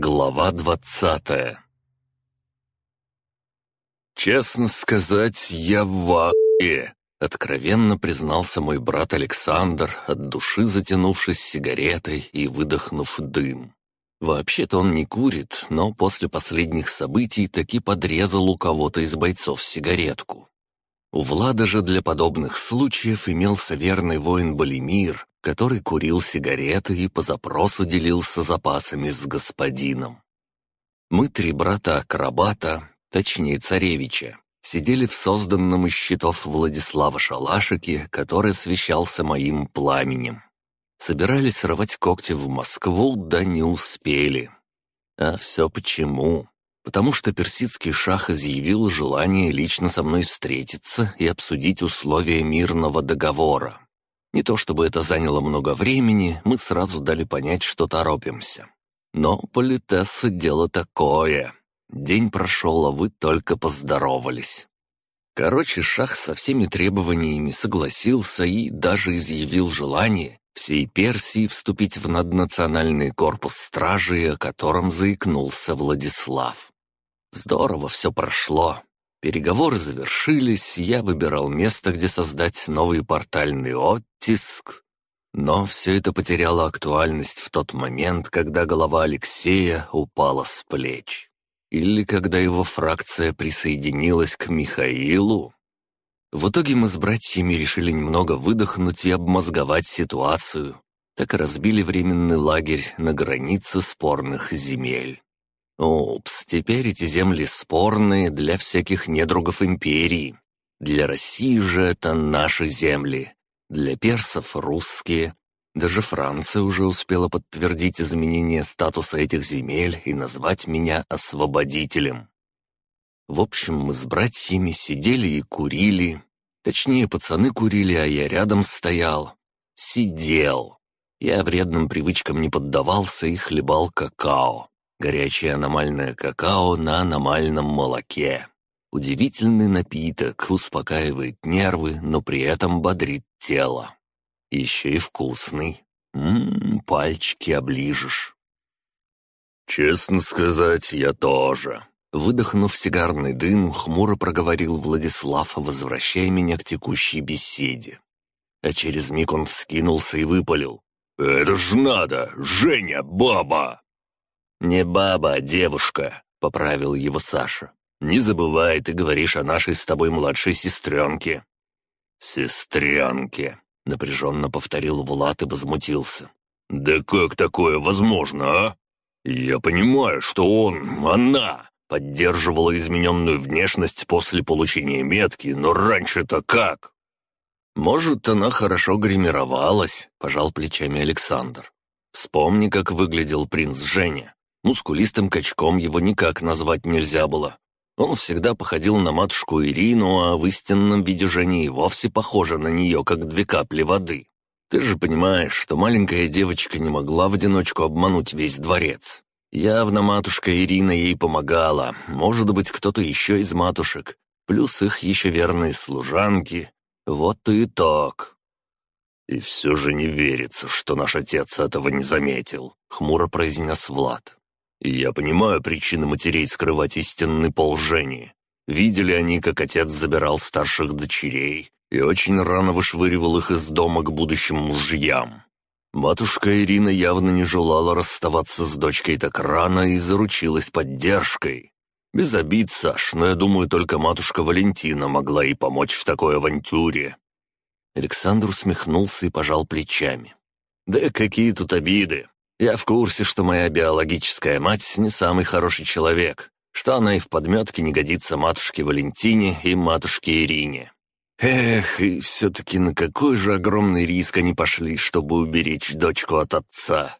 Глава двадцатая «Честно сказать, я в ваке», — откровенно признался мой брат Александр, от души затянувшись сигаретой и выдохнув дым. Вообще-то он не курит, но после последних событий таки подрезал у кого-то из бойцов сигаретку. У Влада же для подобных случаев имелся верный воин Балимир, который курил сигареты и по запросу делился запасами с господином. Мы три брата-акробата, точнее царевича, сидели в созданном из щитов Владислава шалашике, который освещался моим пламенем. Собирались рвать когти в Москву, да не успели. А все почему? Потому что персидский шах изъявил желание лично со мной встретиться и обсудить условия мирного договора. Не то чтобы это заняло много времени, мы сразу дали понять, что торопимся. Но политесса дело такое. День прошел, а вы только поздоровались. Короче, Шах со всеми требованиями согласился и даже изъявил желание всей Персии вступить в наднациональный корпус стражи, о котором заикнулся Владислав. Здорово все прошло. Переговоры завершились, я выбирал место, где создать новый портальный оттиск. Но все это потеряло актуальность в тот момент, когда голова Алексея упала с плеч. Или когда его фракция присоединилась к Михаилу. В итоге мы с братьями решили немного выдохнуть и обмозговать ситуацию. Так и разбили временный лагерь на границе спорных земель. Упс, теперь эти земли спорные для всяких недругов империи. Для России же это наши земли. Для персов — русские. Даже Франция уже успела подтвердить изменение статуса этих земель и назвать меня освободителем. В общем, мы с братьями сидели и курили. Точнее, пацаны курили, а я рядом стоял. Сидел. Я вредным привычкам не поддавался и хлебал какао. Горячее аномальное какао на аномальном молоке. Удивительный напиток, успокаивает нервы, но при этом бодрит тело. Еще и вкусный. Ммм, пальчики оближешь. «Честно сказать, я тоже». Выдохнув сигарный дым, хмуро проговорил Владислав, возвращая меня к текущей беседе. А через миг он вскинулся и выпалил. «Это ж надо! Женя, баба!» «Не баба, а девушка», — поправил его Саша. «Не забывай, ты говоришь о нашей с тобой младшей сестренке». «Сестренке», — напряженно повторил Влад и возмутился. «Да как такое возможно, а? Я понимаю, что он, она, поддерживала измененную внешность после получения метки, но раньше-то как?» «Может, она хорошо гримировалась», — пожал плечами Александр. «Вспомни, как выглядел принц Женя. Мускулистым качком его никак назвать нельзя было. Он всегда походил на матушку Ирину, а в истинном виде Жени и вовсе похожа на нее, как две капли воды. Ты же понимаешь, что маленькая девочка не могла в одиночку обмануть весь дворец. Явно матушка Ирина ей помогала, может быть, кто-то еще из матушек, плюс их еще верные служанки. Вот и итог. «И все же не верится, что наш отец этого не заметил», — хмуро произнес Влад. Я понимаю причины матерей скрывать истинный пол Жени. Видели они, как отец забирал старших дочерей и очень рано вышвыривал их из дома к будущим мужьям. Матушка Ирина явно не желала расставаться с дочкой так рано и заручилась поддержкой. Без обид, Саш, но я думаю, только матушка Валентина могла ей помочь в такой авантюре. Александр усмехнулся и пожал плечами. «Да какие тут обиды! Я в курсе, что моя биологическая мать не самый хороший человек, что она и в подметке не годится матушке Валентине и матушке Ирине. Эх, и все-таки на какой же огромный риск они пошли, чтобы уберечь дочку от отца.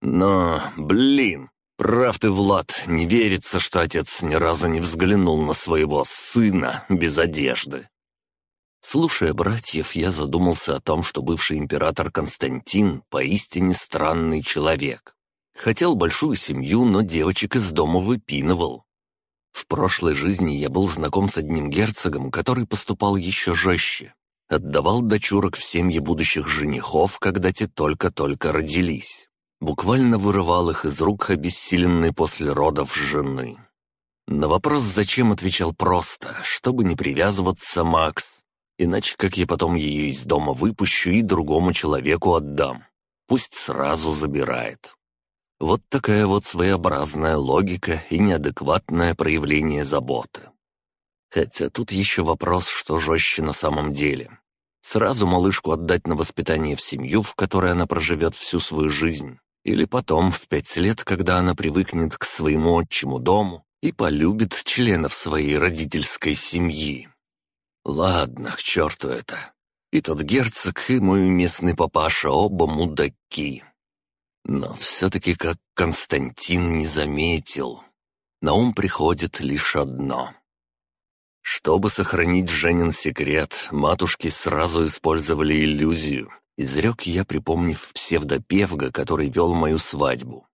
Но, блин, прав ты, Влад, не верится, что отец ни разу не взглянул на своего сына без одежды. Слушая братьев, я задумался о том, что бывший император Константин поистине странный человек. Хотел большую семью, но девочек из дома выпинывал. В прошлой жизни я был знаком с одним герцогом, который поступал еще жестче. Отдавал дочурок в семьи будущих женихов, когда те только-только родились. буквально вырывал их из рук обессиленной после родов жены. На вопрос «зачем?» отвечал просто, чтобы не привязываться, Макс. Иначе как я потом ее из дома выпущу и другому человеку отдам. Пусть сразу забирает. Вот такая вот своеобразная логика и неадекватное проявление заботы. Хотя тут еще вопрос, что жестче на самом деле. Сразу малышку отдать на воспитание в семью, в которой она проживет всю свою жизнь. Или потом, в пять лет, когда она привыкнет к своему отчему дому и полюбит членов своей родительской семьи. Ладно, к черту это. И тот герцог, и мой местный папаша оба мудаки. Но все-таки как Константин не заметил. На ум приходит лишь одно. Чтобы сохранить Женин секрет, матушки сразу использовали иллюзию. Изрек я, припомнив псевдопевга, который вел мою свадьбу.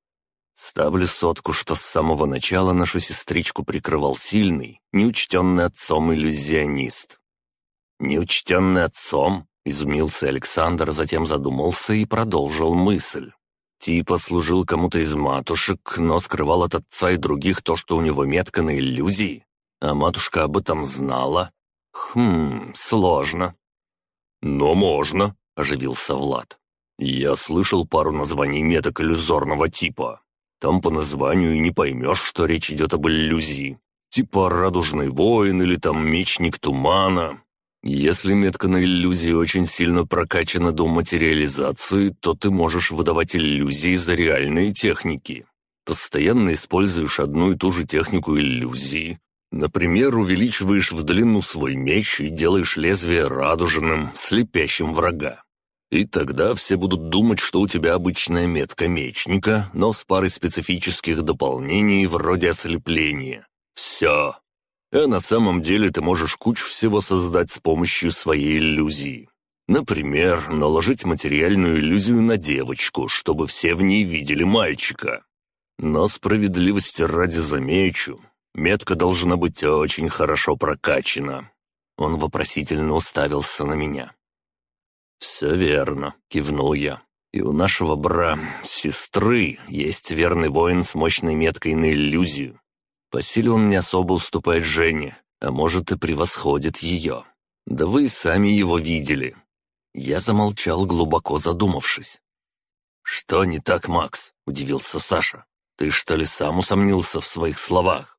Ставлю сотку, что с самого начала нашу сестричку прикрывал сильный, неучтенный отцом иллюзионист. «Неучтенный отцом?» — изумился Александр, затем задумался и продолжил мысль. Типа служил кому-то из матушек, но скрывал от отца и других то, что у него метка на иллюзии. А матушка об этом знала. Хм, сложно. «Но можно», — оживился Влад. «Я слышал пару названий меток иллюзорного типа. Там по названию и не поймешь, что речь идет об иллюзии. Типа «Радужный воин» или там «Мечник тумана». Если метка на иллюзии очень сильно прокачана до материализации, то ты можешь выдавать иллюзии за реальные техники. Постоянно используешь одну и ту же технику иллюзии. Например, увеличиваешь в длину свой меч и делаешь лезвие радужным, слепящим врага. И тогда все будут думать, что у тебя обычная метка мечника, но с парой специфических дополнений вроде ослепления. Все, а на самом деле ты можешь кучу всего создать с помощью своей иллюзии. Например, наложить материальную иллюзию на девочку, чтобы все в ней видели мальчика. Но справедливости ради замечу, метка должна быть очень хорошо прокачана. Он вопросительно уставился на меня. «Все верно», — кивнул я. «И у нашего бра, сестры, есть верный воин с мощной меткой на иллюзию. По силе он не особо уступает Жене, а может и превосходит ее. Да вы и сами его видели. Я замолчал, глубоко задумавшись. «Что не так, Макс?» — удивился Саша. «Ты что ли сам усомнился в своих словах?»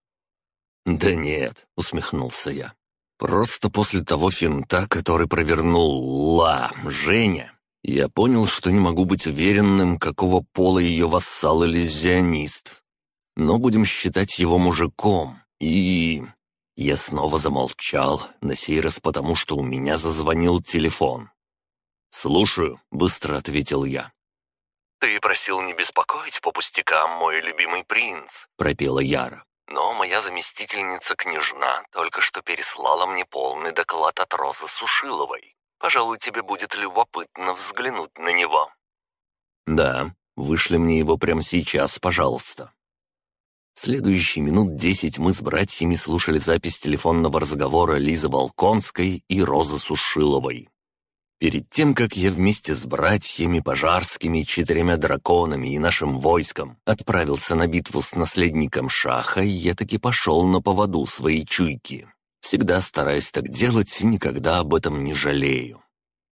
«Да нет», — усмехнулся я. «Просто после того финта, который провернул Ла, Женя, я понял, что не могу быть уверенным, какого пола ее вассал-иллюзионист но будем считать его мужиком. И... Я снова замолчал, на сей раз потому, что у меня зазвонил телефон. «Слушаю», — быстро ответил я. «Ты просил не беспокоить по пустякам, мой любимый принц», — пропела Яра. «Но моя заместительница-княжна только что переслала мне полный доклад от Розы Сушиловой. Пожалуй, тебе будет любопытно взглянуть на него». «Да, вышли мне его прямо сейчас, пожалуйста». Следующие минут десять мы с братьями слушали запись телефонного разговора Лизы Балконской и Розы Сушиловой. Перед тем, как я вместе с братьями Пожарскими, четырьмя драконами и нашим войском отправился на битву с наследником Шаха, я таки пошел на поводу своей чуйки. Всегда стараюсь так делать и никогда об этом не жалею.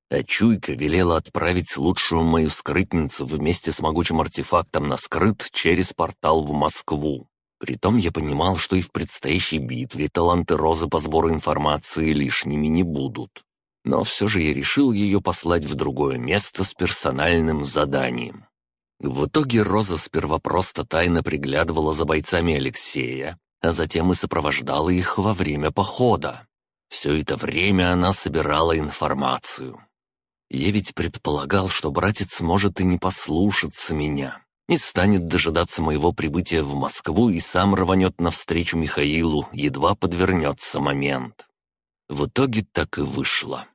А чуйка велела отправить лучшую мою скрытницу вместе с могучим артефактом на скрыт через портал в Москву. Притом я понимал, что и в предстоящей битве таланты Розы по сбору информации лишними не будут. Но все же я решил ее послать в другое место с персональным заданием. В итоге Роза сперва просто тайно приглядывала за бойцами Алексея, а затем и сопровождала их во время похода. Все это время она собирала информацию. Я ведь предполагал, что братец может и не послушаться меня не станет дожидаться моего прибытия в Москву и сам рванет навстречу Михаилу, едва подвернется момент. В итоге так и вышло.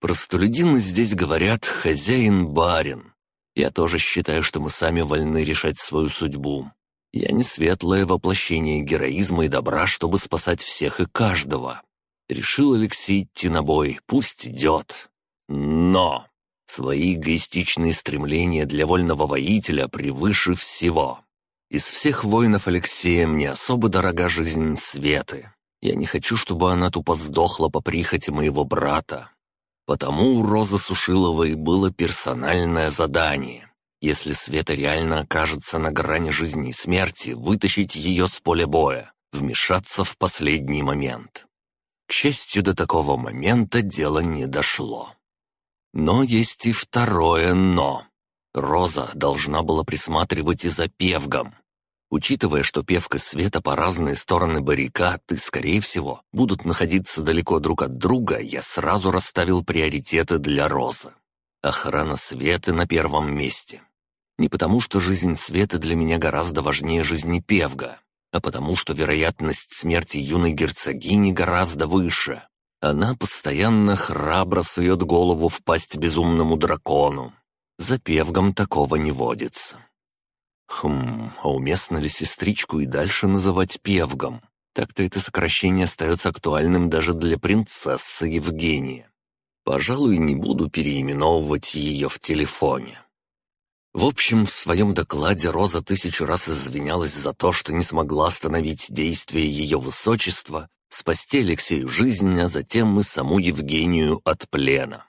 Простолюдины здесь говорят «хозяин-барин». Я тоже считаю, что мы сами вольны решать свою судьбу. Я не светлое воплощение героизма и добра, чтобы спасать всех и каждого. Решил Алексей идти на бой, пусть идет. Но Свои эгоистичные стремления для вольного воителя превыше всего. Из всех воинов Алексея мне особо дорога жизнь Светы. Я не хочу, чтобы она тупо сдохла по прихоти моего брата. Потому у Розы Сушиловой было персональное задание. Если Света реально окажется на грани жизни и смерти, вытащить ее с поля боя, вмешаться в последний момент. К счастью, до такого момента дело не дошло. Но есть и второе «но». Роза должна была присматривать и за Певгом. Учитывая, что Певка Света по разные стороны баррикад и, скорее всего, будут находиться далеко друг от друга, я сразу расставил приоритеты для Розы. Охрана Светы на первом месте. Не потому, что жизнь Светы для меня гораздо важнее жизни Певга, а потому, что вероятность смерти юной герцогини гораздо выше. Она постоянно храбро сует голову в пасть безумному дракону. За Певгом такого не водится. Хм, а уместно ли сестричку и дальше называть Певгом? Так-то это сокращение остается актуальным даже для принцессы Евгения. Пожалуй, не буду переименовывать ее в телефоне. В общем, в своем докладе Роза тысячу раз извинялась за то, что не смогла остановить действия ее высочества, спасти Алексею жизнь, а затем и саму Евгению от плена.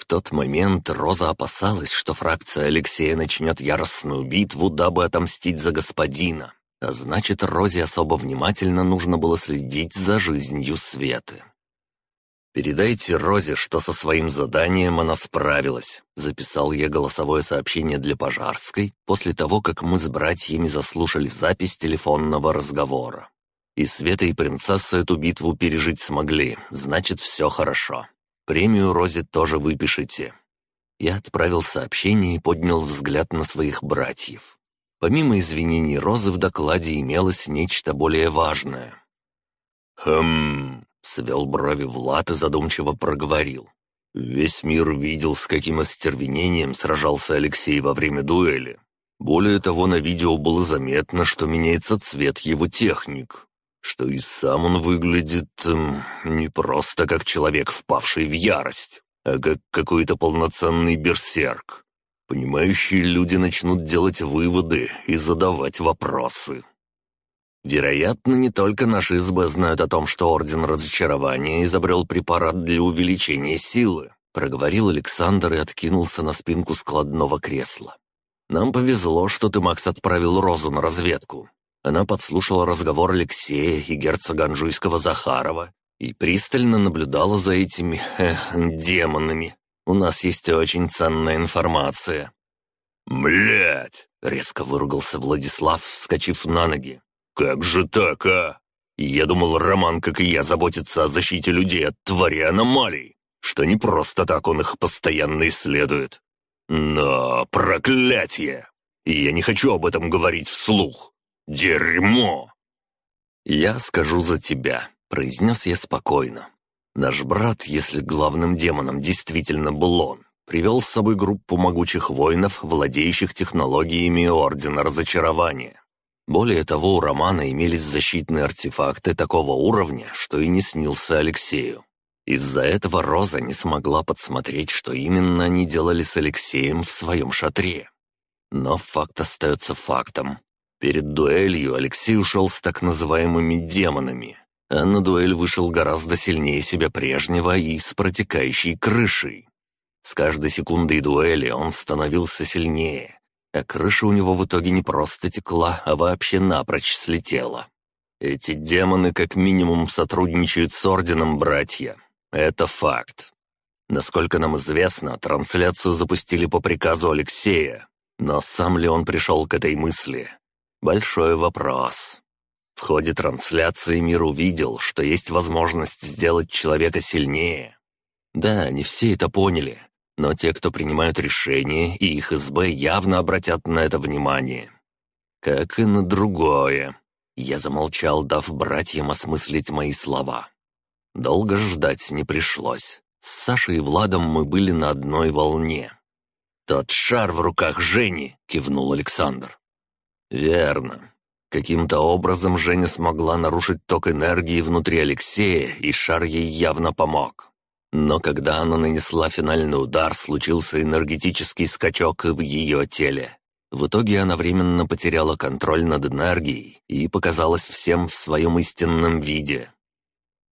В тот момент Роза опасалась, что фракция Алексея начнет яростную битву, дабы отомстить за господина. А значит, Розе особо внимательно нужно было следить за жизнью Светы. «Передайте Розе, что со своим заданием она справилась», — записал я голосовое сообщение для Пожарской после того, как мы с братьями заслушали запись телефонного разговора. И Света и принцесса эту битву пережить смогли, значит, все хорошо. Премию Розе тоже выпишите». Я отправил сообщение и поднял взгляд на своих братьев. Помимо извинений Розы в докладе имелось нечто более важное. «Хм...» — свел брови Влад и задумчиво проговорил. «Весь мир видел, с каким остервенением сражался Алексей во время дуэли. Более того, на видео было заметно, что меняется цвет его техник что и сам он выглядит эм, не просто как человек, впавший в ярость, а как какой-то полноценный берсерк. Понимающие люди начнут делать выводы и задавать вопросы. Вероятно, не только наши СБ знают о том, что Орден Разочарования изобрел препарат для увеличения силы, проговорил Александр и откинулся на спинку складного кресла. Нам повезло, что ты, Макс, отправил Розу на разведку. Она подслушала разговор Алексея и герцога Анжуйского Захарова и пристально наблюдала за этими э, демонами. У нас есть очень ценная информация». «Млять!» — резко выругался Владислав, вскочив на ноги. «Как же так, а? Я думал, Роман, как и я, заботится о защите людей от твари аномалий, что не просто так он их постоянно исследует. Но проклятие! И я не хочу об этом говорить вслух. «Дерьмо!» «Я скажу за тебя», — произнес я спокойно. «Наш брат, если главным демоном действительно был он, привел с собой группу могучих воинов, владеющих технологиями Ордена Разочарования. Более того, у Романа имелись защитные артефакты такого уровня, что и не снился Алексею. Из-за этого Роза не смогла подсмотреть, что именно они делали с Алексеем в своем шатре. Но факт остается фактом. Перед дуэлью Алексей ушел с так называемыми демонами, а на дуэль вышел гораздо сильнее себя прежнего и с протекающей крышей. С каждой секундой дуэли он становился сильнее, а крыша у него в итоге не просто текла, а вообще напрочь слетела. Эти демоны как минимум сотрудничают с Орденом Братья. Это факт. Насколько нам известно, трансляцию запустили по приказу Алексея, но сам ли он пришел к этой мысли, Большой вопрос. В ходе трансляции мир увидел, что есть возможность сделать человека сильнее. Да, не все это поняли, но те, кто принимают решения, и их СБ явно обратят на это внимание. Как и на другое. Я замолчал, дав братьям осмыслить мои слова. Долго ждать не пришлось. С Сашей и Владом мы были на одной волне. «Тот шар в руках Жени!» — кивнул Александр. «Верно. Каким-то образом Женя смогла нарушить ток энергии внутри Алексея, и шар ей явно помог. Но когда она нанесла финальный удар, случился энергетический скачок в ее теле. В итоге она временно потеряла контроль над энергией и показалась всем в своем истинном виде.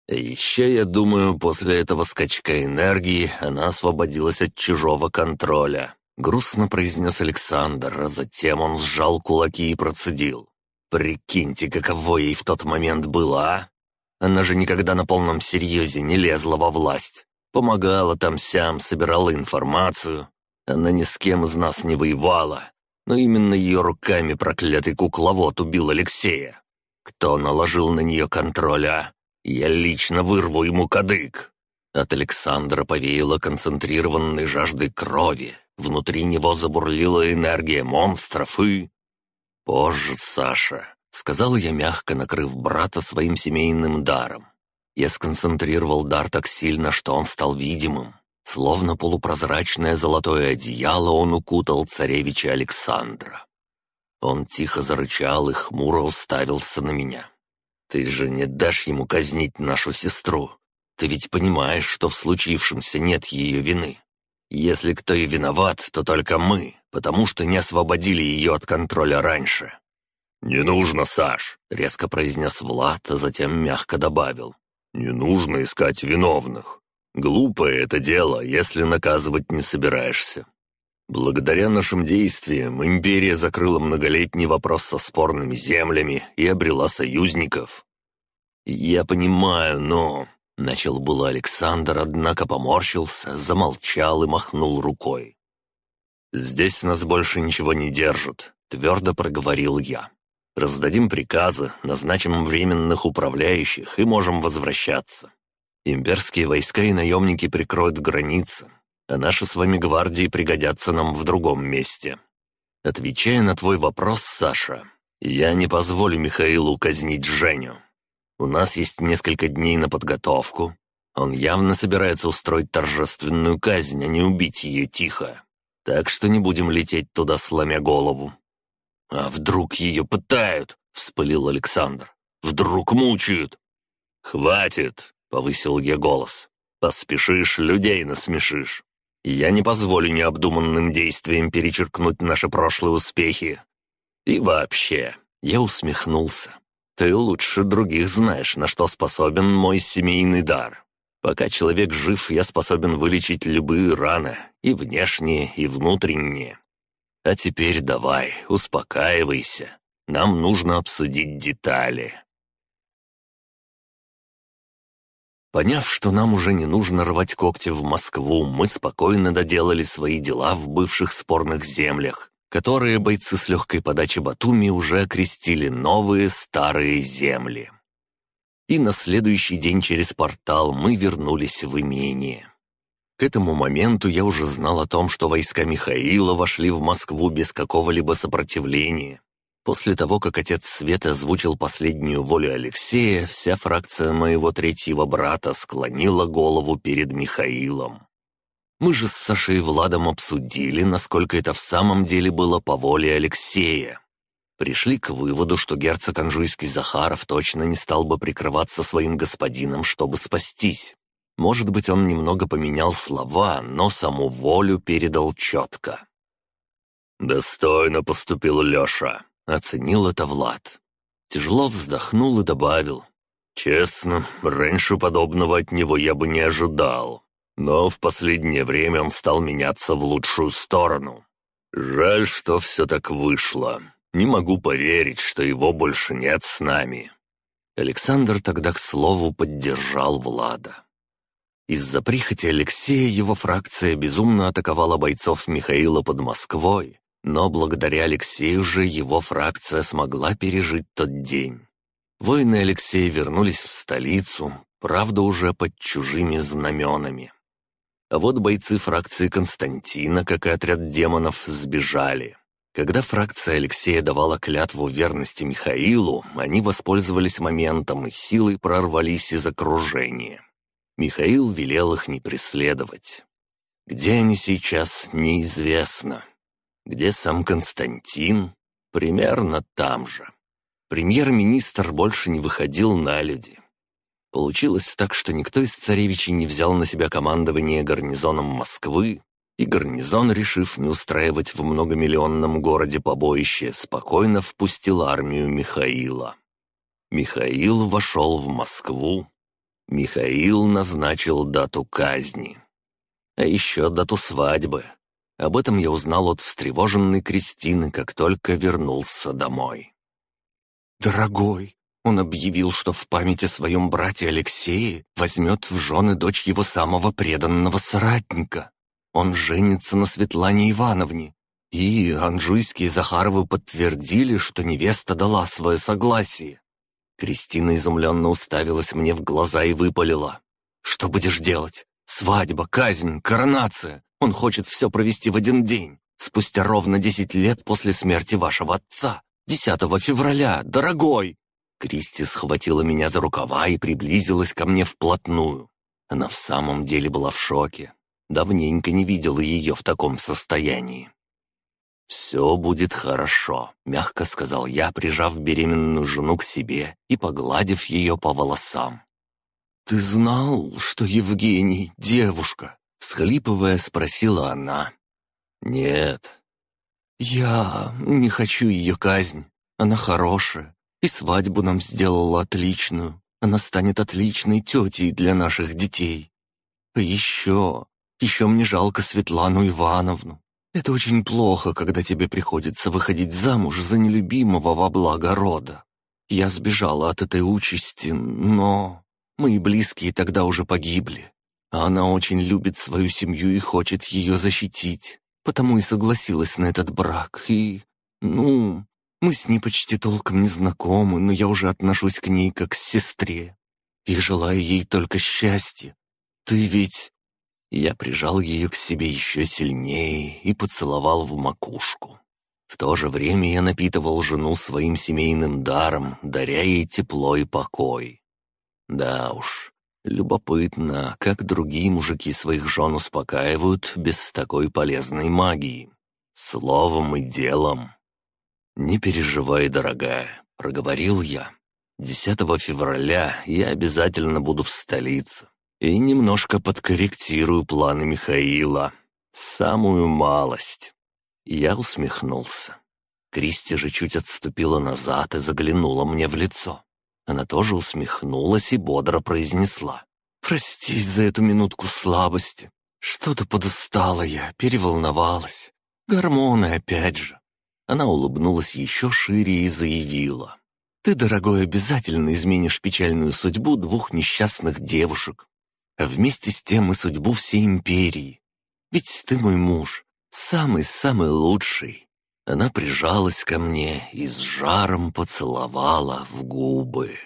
Еще, я думаю, после этого скачка энергии она освободилась от чужого контроля. Грустно произнес Александр, а затем он сжал кулаки и процедил. «Прикиньте, каково ей в тот момент было, а? Она же никогда на полном серьезе не лезла во власть. Помогала там-сям, собирала информацию. Она ни с кем из нас не воевала. Но именно ее руками проклятый кукловод убил Алексея. Кто наложил на нее контроль, а? Я лично вырву ему кадык. От Александра повеяло концентрированной жаждой крови. Внутри него забурлила энергия монстров и... «Позже, Саша», — сказал я мягко, накрыв брата своим семейным даром. Я сконцентрировал дар так сильно, что он стал видимым. Словно полупрозрачное золотое одеяло он укутал царевича Александра. Он тихо зарычал и хмуро уставился на меня. «Ты же не дашь ему казнить нашу сестру. Ты ведь понимаешь, что в случившемся нет ее вины. Если кто и виноват, то только мы, потому что не освободили ее от контроля раньше». «Не нужно, Саш», — резко произнес Влад, а затем мягко добавил. «Не нужно искать виновных. Глупое это дело, если наказывать не собираешься. Благодаря нашим действиям империя закрыла многолетний вопрос со спорными землями и обрела союзников. «Я понимаю, но...» — начал было Александр, однако поморщился, замолчал и махнул рукой. «Здесь нас больше ничего не держит», — твердо проговорил я. «Раздадим приказы, назначим временных управляющих и можем возвращаться. Имперские войска и наемники прикроют границы, а наши с вами гвардии пригодятся нам в другом месте. Отвечая на твой вопрос, Саша, я не позволю Михаилу казнить Женю. У нас есть несколько дней на подготовку. Он явно собирается устроить торжественную казнь, а не убить ее тихо. Так что не будем лететь туда, сломя голову. «А вдруг ее пытают?» — вспылил Александр. «Вдруг мучают?» «Хватит!» — повысил я голос. «Поспешишь, людей насмешишь. Я не позволю необдуманным действиям перечеркнуть наши прошлые успехи. И вообще, я усмехнулся. Ты лучше других знаешь, на что способен мой семейный дар. Пока человек жив, я способен вылечить любые раны, и внешние, и внутренние. А теперь давай, успокаивайся. Нам нужно обсудить детали. Поняв, что нам уже не нужно рвать когти в Москву, мы спокойно доделали свои дела в бывших спорных землях, которые бойцы с легкой подачи Батуми уже окрестили новые старые земли. И на следующий день через портал мы вернулись в имение. К этому моменту я уже знал о том, что войска Михаила вошли в Москву без какого-либо сопротивления, После того, как отец Света озвучил последнюю волю Алексея, вся фракция моего третьего брата склонила голову перед Михаилом. Мы же с Сашей и Владом обсудили, насколько это в самом деле было по воле Алексея. Пришли к выводу, что герцог Анжуйский Захаров точно не стал бы прикрываться своим господином, чтобы спастись. Может быть, он немного поменял слова, но саму волю передал четко. «Достойно поступил Леша», Оценил это Влад. Тяжело вздохнул и добавил. «Честно, раньше подобного от него я бы не ожидал. Но в последнее время он стал меняться в лучшую сторону. Жаль, что все так вышло. Не могу поверить, что его больше нет с нами». Александр тогда, к слову, поддержал Влада. Из-за прихоти Алексея его фракция безумно атаковала бойцов Михаила под Москвой, но благодаря Алексею же его фракция смогла пережить тот день. Воины Алексея вернулись в столицу, правда уже под чужими знаменами. А вот бойцы фракции Константина, как и отряд демонов, сбежали. Когда фракция Алексея давала клятву верности Михаилу, они воспользовались моментом и силой прорвались из окружения. Михаил велел их не преследовать. Где они сейчас, неизвестно. Где сам Константин? Примерно там же. Премьер-министр больше не выходил на люди. Получилось так, что никто из царевичей не взял на себя командование гарнизоном Москвы, и гарнизон, решив не устраивать в многомиллионном городе побоище, спокойно впустил армию Михаила. Михаил вошел в Москву. Михаил назначил дату казни. А еще дату свадьбы. Об этом я узнал от встревоженной Кристины, как только вернулся домой. «Дорогой, он объявил, что в память о своем брате Алексее возьмет в жены дочь его самого преданного соратника. Он женится на Светлане Ивановне. И Анжуйские Захаровы подтвердили, что невеста дала свое согласие. Кристина изумленно уставилась мне в глаза и выпалила. «Что будешь делать? Свадьба, казнь, коронация. Он хочет все провести в один день, спустя ровно десять лет после смерти вашего отца. 10 февраля, дорогой!» Кристи схватила меня за рукава и приблизилась ко мне вплотную. Она в самом деле была в шоке. Давненько не видела ее в таком состоянии. «Все будет хорошо», — мягко сказал я, прижав беременную жену к себе и погладив ее по волосам. «Ты знал, что Евгений — девушка?» — схлипывая, спросила она. «Нет». «Я не хочу ее казнь. Она хорошая, и свадьбу нам сделала отличную. Она станет отличной тетей для наших детей. А еще, еще мне жалко Светлану Ивановну. Это очень плохо, когда тебе приходится выходить замуж за нелюбимого во благо рода. Я сбежала от этой участи, но... Мои близкие тогда уже погибли. А она очень любит свою семью и хочет ее защитить. Потому и согласилась на этот брак. И... ну... Мы с ней почти толком не знакомы, но я уже отношусь к ней как к сестре. И желаю ей только счастья. Ты ведь...» Я прижал ее к себе еще сильнее и поцеловал в макушку. В то же время я напитывал жену своим семейным даром, даря ей тепло и покой. Да уж, любопытно, как другие мужики своих жен успокаивают без такой полезной магии. Словом и делом. «Не переживай, дорогая», — проговорил я. «10 февраля я обязательно буду в столице и немножко подкорректирую планы Михаила. Самую малость». Я усмехнулся. Кристи же чуть отступила назад и заглянула мне в лицо. Она тоже усмехнулась и бодро произнесла. «Прости за эту минутку слабости. Что-то подустала я, переволновалась. Гормоны опять же. Она улыбнулась еще шире и заявила. «Ты, дорогой, обязательно изменишь печальную судьбу двух несчастных девушек, а вместе с тем и судьбу всей империи. Ведь ты мой муж, самый-самый лучший». Она прижалась ко мне и с жаром поцеловала в губы.